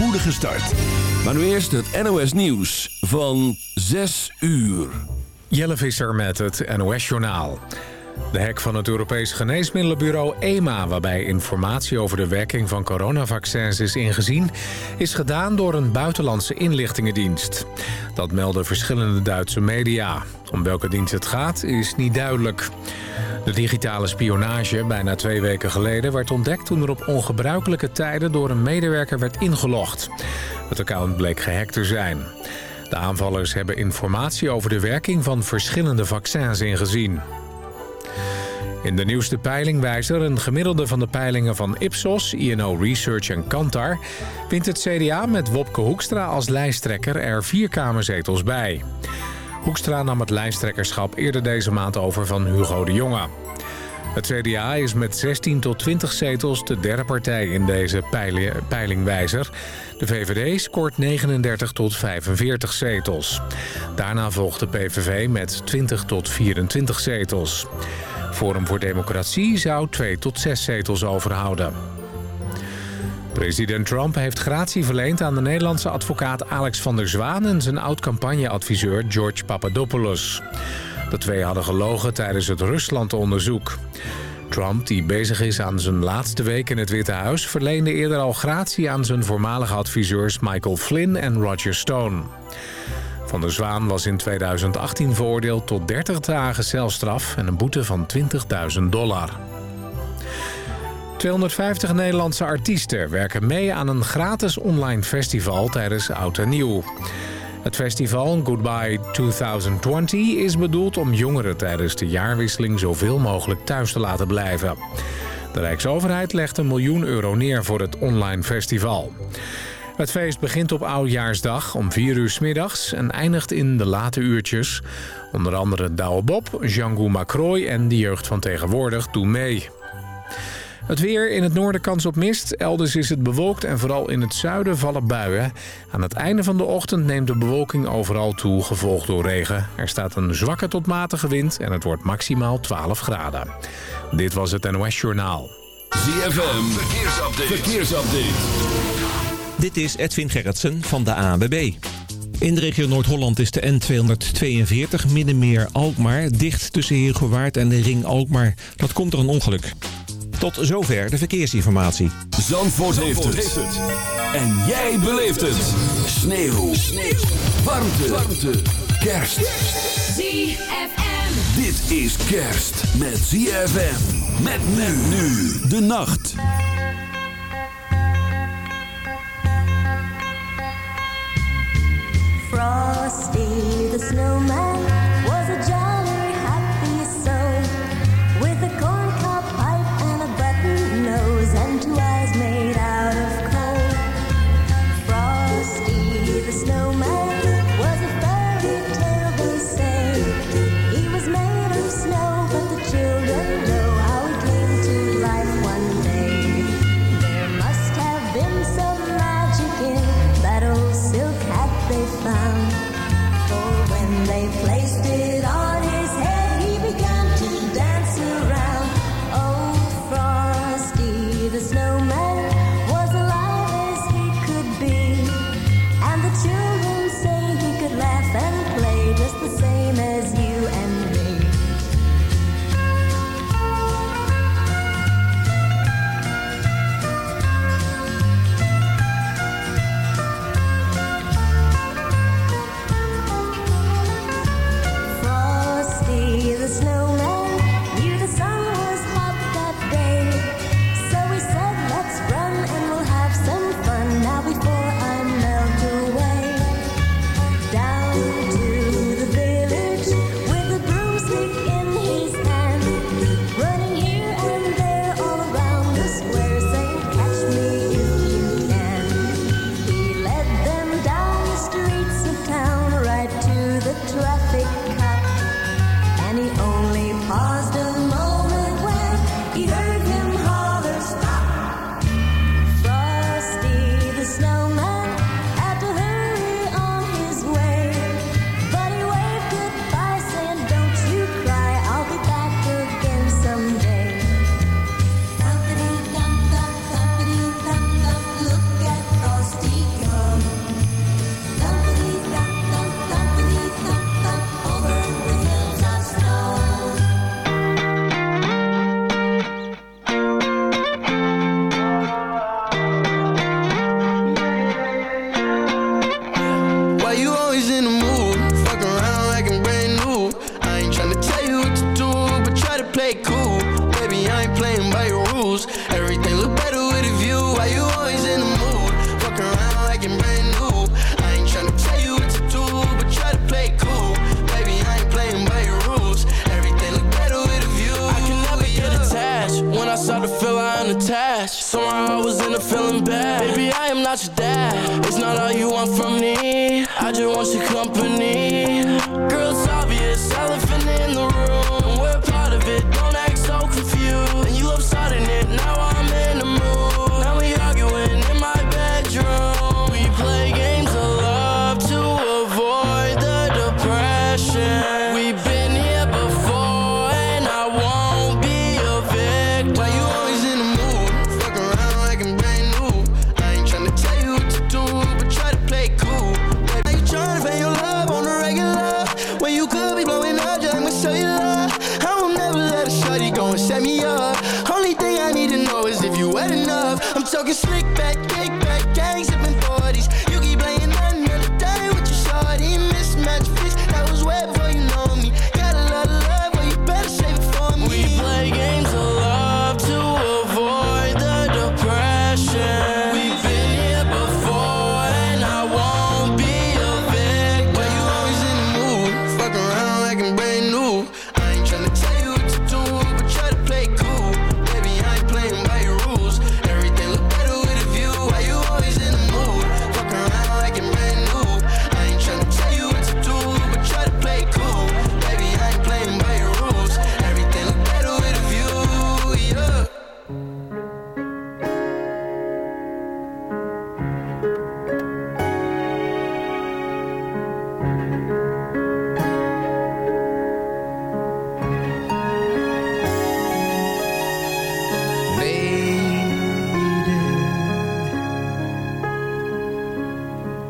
spoedige start. Maar nu eerst het NOS Nieuws van 6 uur. Jelle Visser met het NOS Journaal. De hack van het Europees Geneesmiddelenbureau EMA... waarbij informatie over de werking van coronavaccins is ingezien... is gedaan door een buitenlandse inlichtingendienst. Dat melden verschillende Duitse media. Om welke dienst het gaat, is niet duidelijk. De digitale spionage, bijna twee weken geleden, werd ontdekt... toen er op ongebruikelijke tijden door een medewerker werd ingelogd. Het account bleek gehackt te zijn. De aanvallers hebben informatie over de werking van verschillende vaccins ingezien. In de nieuwste peilingwijzer, een gemiddelde van de peilingen van Ipsos, INO Research en Kantar... wint het CDA met Wopke Hoekstra als lijsttrekker er vier kamerzetels bij. Hoekstra nam het lijsttrekkerschap eerder deze maand over van Hugo de Jonge. Het CDA is met 16 tot 20 zetels de derde partij in deze peilingwijzer. De VVD scoort 39 tot 45 zetels. Daarna volgt de PVV met 20 tot 24 zetels. Forum voor Democratie zou 2 tot 6 zetels overhouden. President Trump heeft gratie verleend aan de Nederlandse advocaat Alex van der Zwaan... en zijn oud-campagneadviseur George Papadopoulos. De twee hadden gelogen tijdens het Rusland-onderzoek. Trump, die bezig is aan zijn laatste week in het Witte Huis... verleende eerder al gratie aan zijn voormalige adviseurs Michael Flynn en Roger Stone. Van der Zwaan was in 2018 veroordeeld tot 30 dagen celstraf... en een boete van 20.000 dollar. 250 Nederlandse artiesten werken mee aan een gratis online festival tijdens Oud en Nieuw. Het festival Goodbye 2020 is bedoeld om jongeren tijdens de jaarwisseling zoveel mogelijk thuis te laten blijven. De Rijksoverheid legt een miljoen euro neer voor het online festival. Het feest begint op Oudjaarsdag om 4 uur s middags en eindigt in de late uurtjes. Onder andere Douwe Bob, Django Macroy en de jeugd van tegenwoordig doen mee. Het weer in het noorden kans op mist. Elders is het bewolkt en vooral in het zuiden vallen buien. Aan het einde van de ochtend neemt de bewolking overal toe, gevolgd door regen. Er staat een zwakke tot matige wind en het wordt maximaal 12 graden. Dit was het NOS Journaal. ZFM, verkeersupdate. verkeersupdate. Dit is Edwin Gerritsen van de ANWB. In de regio Noord-Holland is de N242 Middenmeer Alkmaar dicht tussen Heergewaard en de Ring Alkmaar. Dat komt door een ongeluk. Tot zover de verkeersinformatie. Zandvoort, Zandvoort heeft, het. En jij beleeft het. Sneeuw. Sneeuw. Warmte. Warmte. Kerst. ZFM. Dit is kerst met ZFM. Met men nu. De nacht. Frosty the snowman I started to feel I am Somehow I was in a feeling bad. Baby, I am not your dad. It's not all you want from me. I just want your company. Girl, it's obvious, elephant in the room.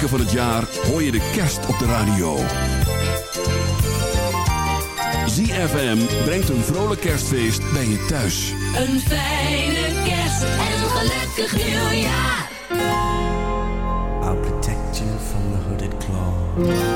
weken van het jaar hoor je de kerst op de radio. ZFM brengt een vrolijk kerstfeest bij je thuis. Een fijne kerst en een gelukkig nieuwjaar. I'll protect you from the hooded claw.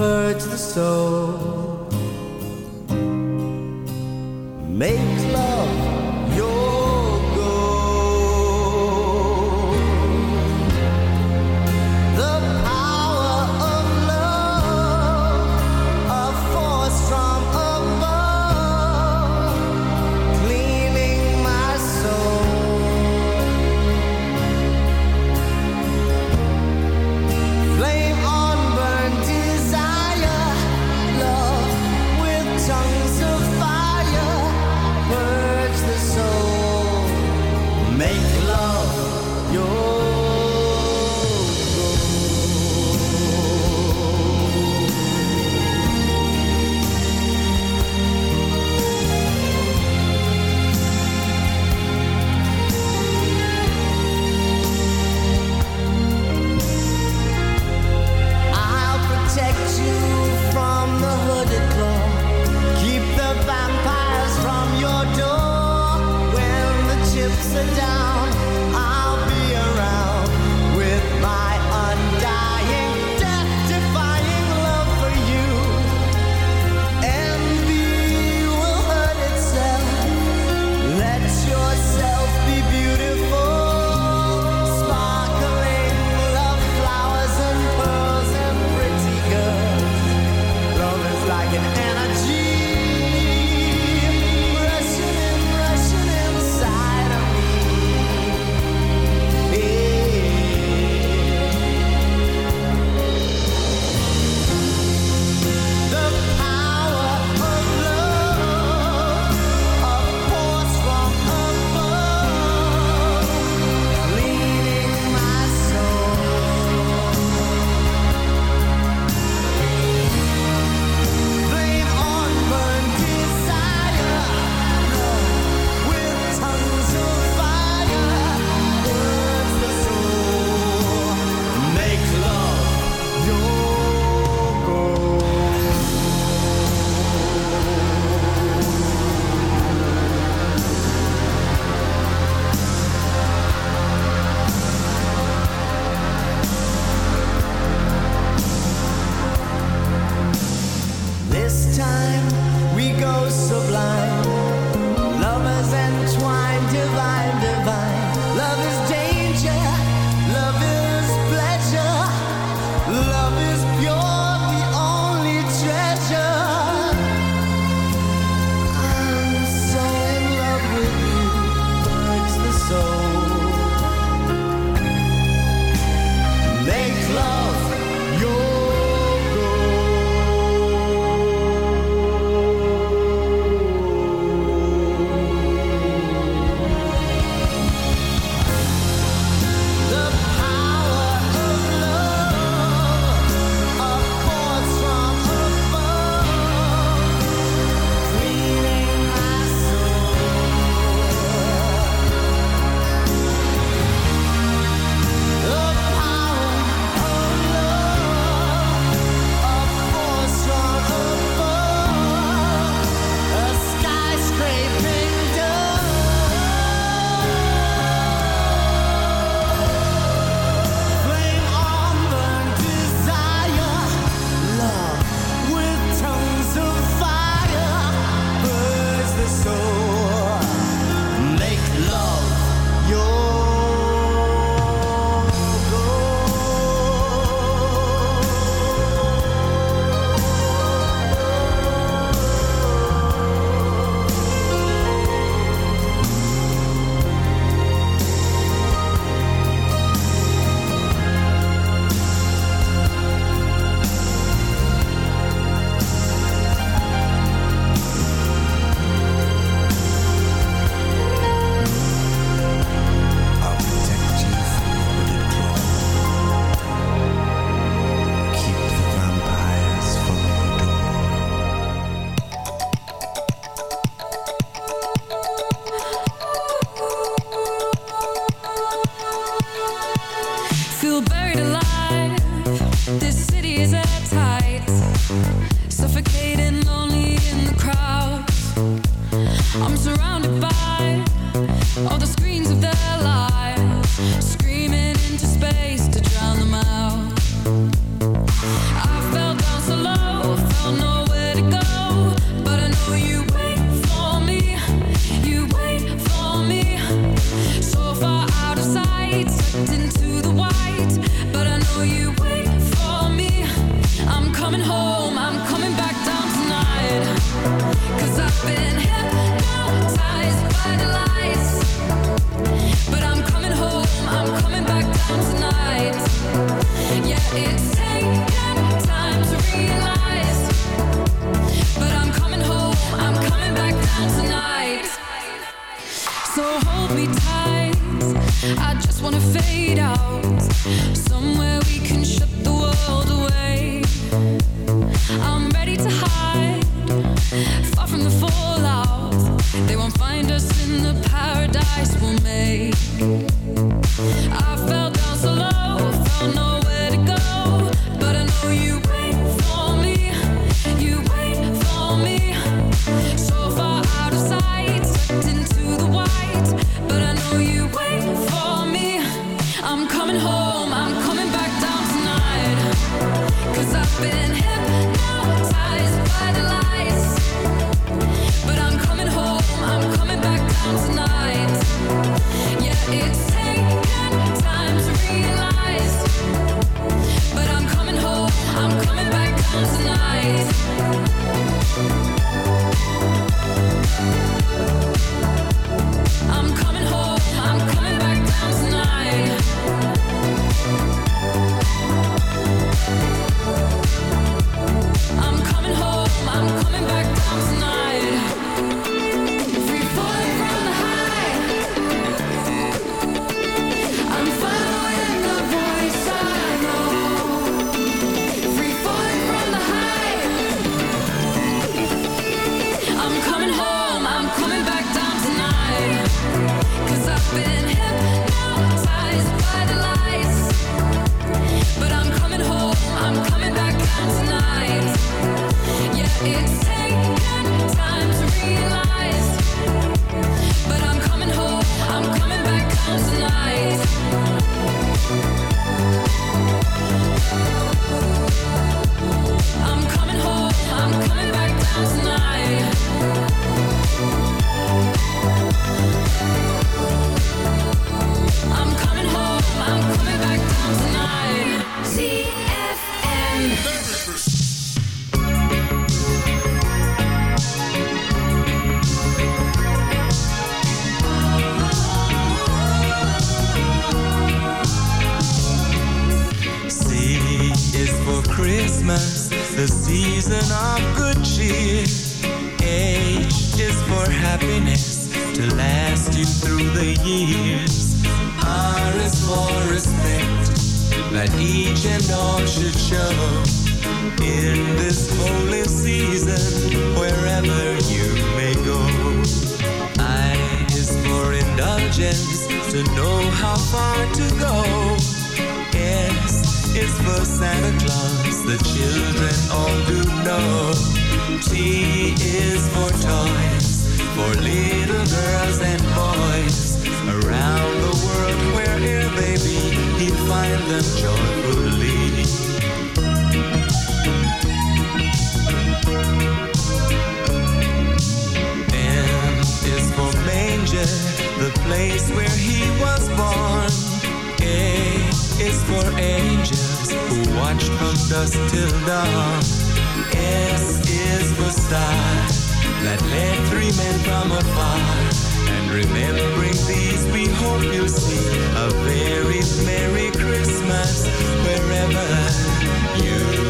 purge the soul. Make love you. watch from dusk till dawn. S is for star that led three men from afar. And remembering these, we hope you'll see a very Merry Christmas wherever you are.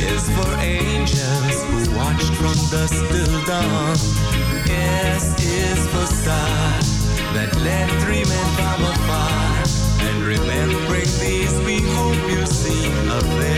is for angels who watched from dusk till dawn. S is for star that led three men from afar and remembering these, we hope you see a very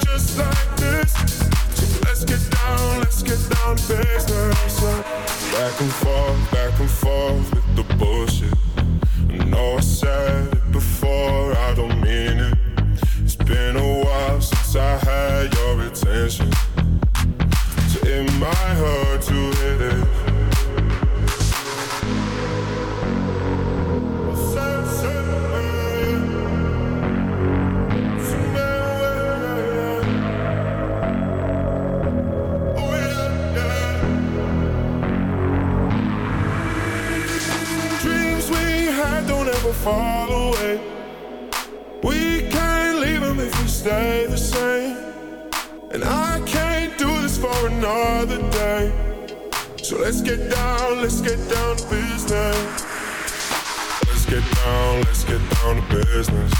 business.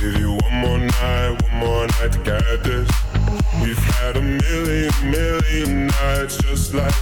Give you one more night, one more night to get this. We've had a million, million nights just like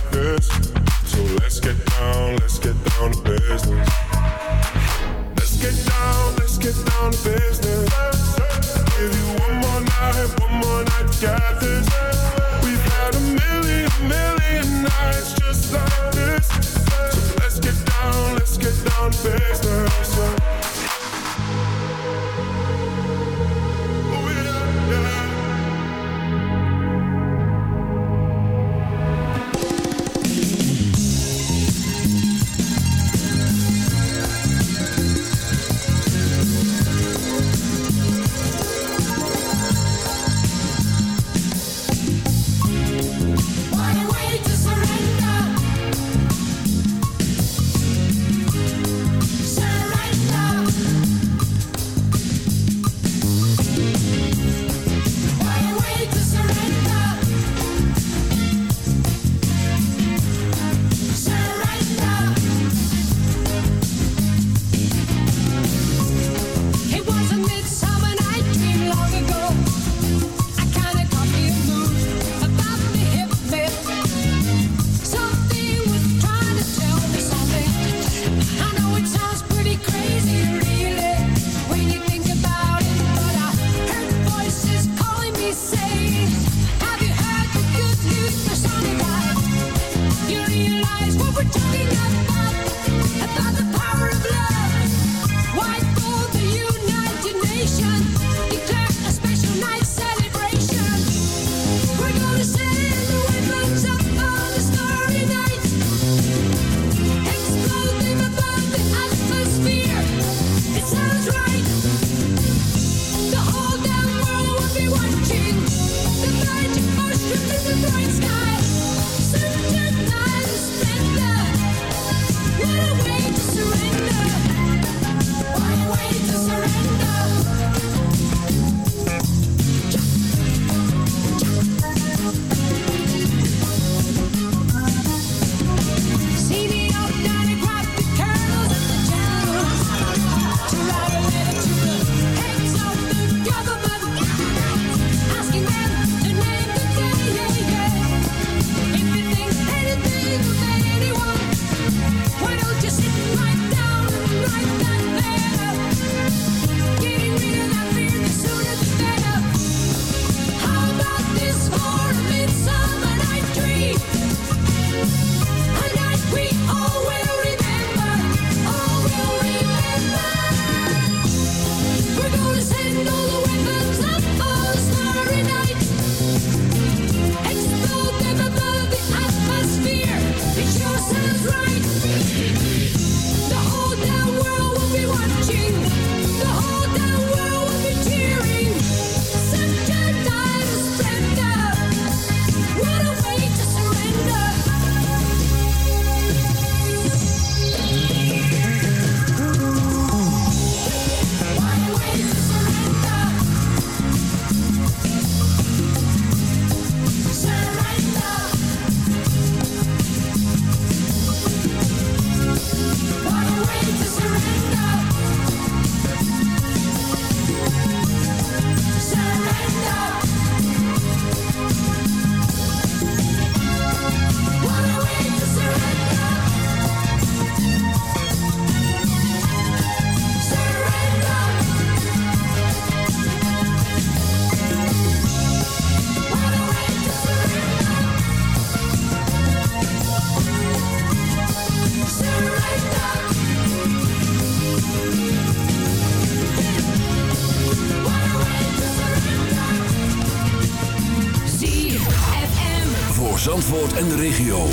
en de regio.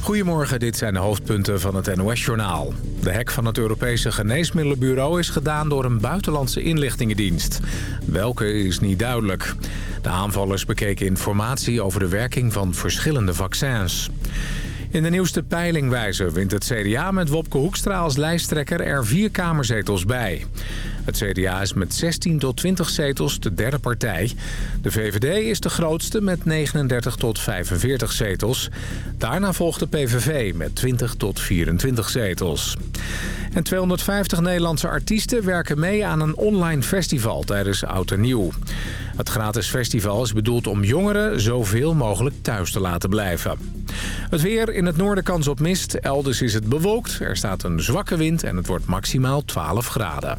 Goedemorgen, dit zijn de hoofdpunten van het NOS-journaal. De hek van het Europese Geneesmiddelenbureau is gedaan door een buitenlandse inlichtingendienst. Welke is niet duidelijk. De aanvallers bekeken informatie over de werking van verschillende vaccins. In de nieuwste peilingwijzer wint het CDA met Wopke Hoekstra als lijsttrekker er vier kamerzetels bij. Het CDA is met 16 tot 20 zetels de derde partij. De VVD is de grootste met 39 tot 45 zetels. Daarna volgt de PVV met 20 tot 24 zetels. En 250 Nederlandse artiesten werken mee aan een online festival tijdens Oud en Nieuw. Het gratis festival is bedoeld om jongeren zoveel mogelijk thuis te laten blijven. Het weer in het noorden kans op mist. Elders is het bewolkt. Er staat een zwakke wind en het wordt maximaal 12 graden.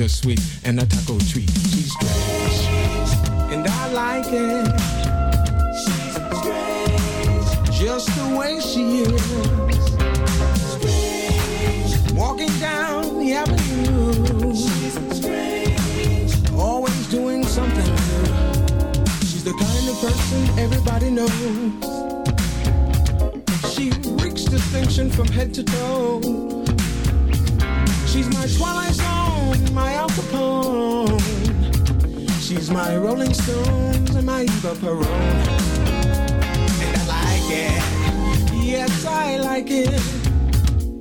Bittersweet Peron. And I like it. Yes, I like it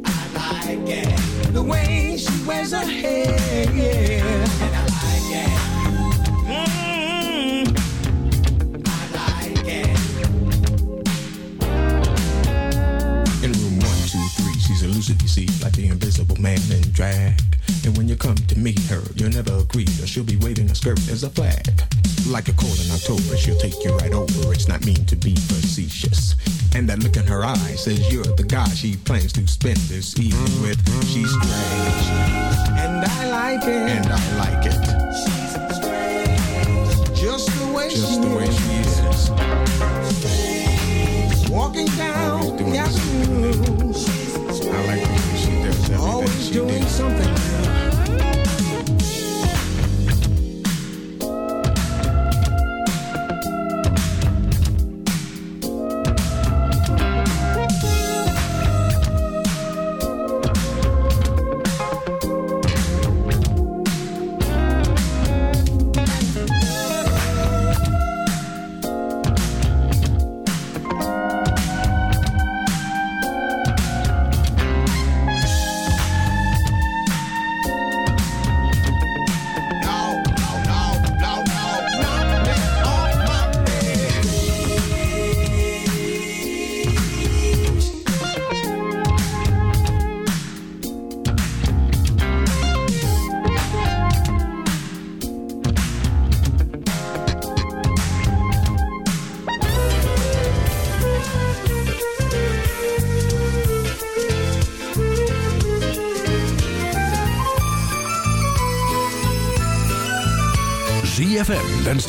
I like it. The way she wears her hair. And I like it. Mm, I like it. In room one, two, three, she's elusive, you see, like the invisible man in drag. And when you come to meet her, you'll never agree that she'll be waving her skirt as a flag. Like a cold in October, she'll take you right over. It's not mean to be facetious. And that look in her eye says you're the guy she plans to spend this evening with. She's strange. And I like it. And I like it. She's strange. Just the way Just she the way she is. Walking down the avenue. I like the way she does everything Always she doing does. something